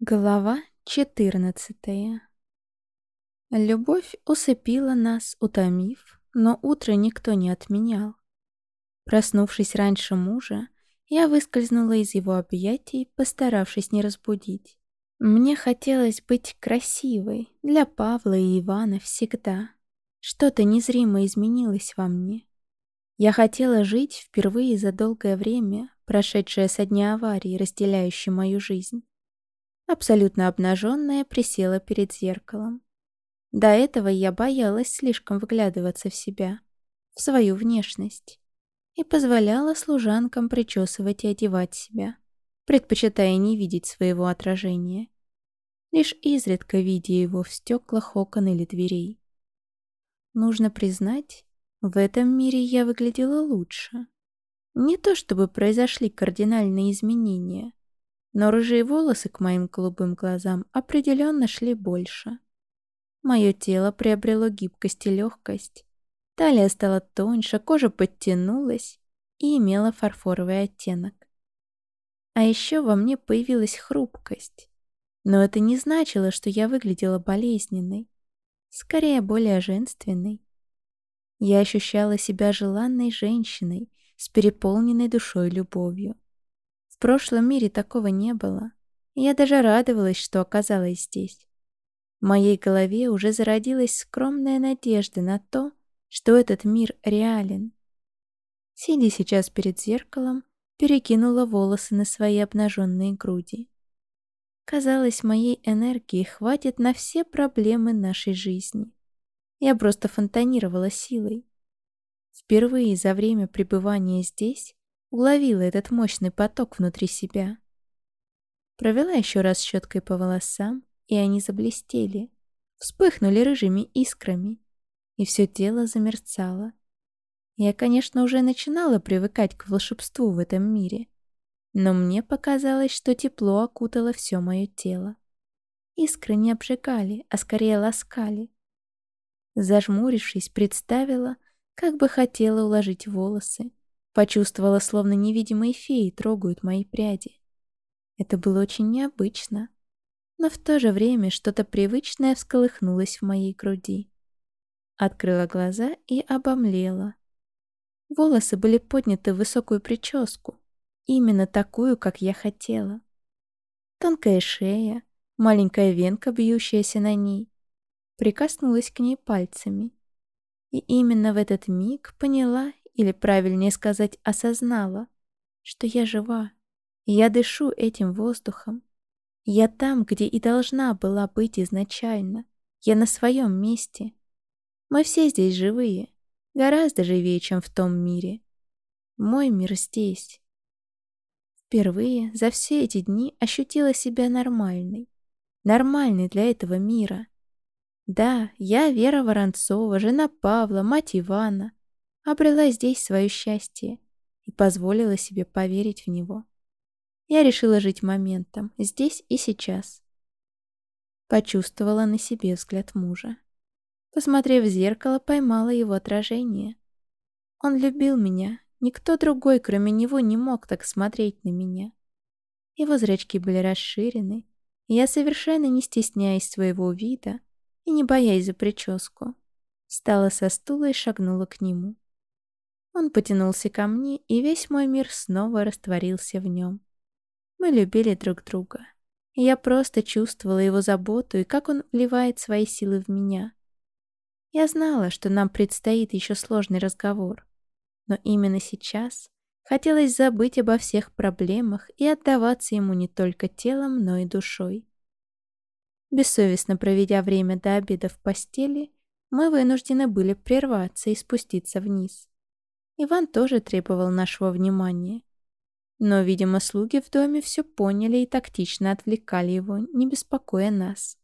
Глава 14 Любовь усыпила нас, утомив, но утро никто не отменял. Проснувшись раньше мужа, я выскользнула из его объятий, постаравшись не разбудить. Мне хотелось быть красивой для Павла и Ивана всегда. Что-то незримо изменилось во мне. Я хотела жить впервые за долгое время, прошедшее со дня аварии, разделяющей мою жизнь абсолютно обнаженная, присела перед зеркалом. До этого я боялась слишком вглядываться в себя, в свою внешность, и позволяла служанкам причесывать и одевать себя, предпочитая не видеть своего отражения, лишь изредка видя его в стеклах окон или дверей. Нужно признать, в этом мире я выглядела лучше. Не то чтобы произошли кардинальные изменения, но рыжие волосы к моим голубым глазам определенно шли больше. Мое тело приобрело гибкость и легкость. Талия стала тоньше, кожа подтянулась и имела фарфоровый оттенок. А еще во мне появилась хрупкость. Но это не значило, что я выглядела болезненной. Скорее, более женственной. Я ощущала себя желанной женщиной с переполненной душой любовью. В прошлом мире такого не было. я даже радовалась, что оказалась здесь. В моей голове уже зародилась скромная надежда на то, что этот мир реален. Сидя сейчас перед зеркалом, перекинула волосы на свои обнаженные груди. Казалось, моей энергии хватит на все проблемы нашей жизни. Я просто фонтанировала силой. Впервые за время пребывания здесь уловила этот мощный поток внутри себя. Провела еще раз щеткой по волосам, и они заблестели, вспыхнули рыжими искрами, и все тело замерцало. Я, конечно, уже начинала привыкать к волшебству в этом мире, но мне показалось, что тепло окутало все мое тело. Искры не обжигали, а скорее ласкали. Зажмурившись, представила, как бы хотела уложить волосы, Почувствовала, словно невидимые феи трогают мои пряди. Это было очень необычно, но в то же время что-то привычное всколыхнулось в моей груди. Открыла глаза и обомлела. Волосы были подняты в высокую прическу, именно такую, как я хотела. Тонкая шея, маленькая венка, бьющаяся на ней. Прикоснулась к ней пальцами. И именно в этот миг поняла или правильнее сказать, осознала, что я жива, я дышу этим воздухом. Я там, где и должна была быть изначально. Я на своем месте. Мы все здесь живые, гораздо живее, чем в том мире. Мой мир здесь. Впервые за все эти дни ощутила себя нормальной. Нормальной для этого мира. Да, я Вера Воронцова, жена Павла, мать Ивана обрела здесь свое счастье и позволила себе поверить в него. Я решила жить моментом, здесь и сейчас. Почувствовала на себе взгляд мужа. Посмотрев в зеркало, поймала его отражение. Он любил меня, никто другой, кроме него, не мог так смотреть на меня. Его зрачки были расширены, и я, совершенно не стесняясь своего вида и не боясь за прическу, встала со стула и шагнула к нему. Он потянулся ко мне, и весь мой мир снова растворился в нем. Мы любили друг друга. Я просто чувствовала его заботу и как он вливает свои силы в меня. Я знала, что нам предстоит еще сложный разговор. Но именно сейчас хотелось забыть обо всех проблемах и отдаваться ему не только телом, но и душой. Бессовестно проведя время до обеда в постели, мы вынуждены были прерваться и спуститься вниз. Иван тоже требовал нашего внимания. Но, видимо, слуги в доме все поняли и тактично отвлекали его, не беспокоя нас.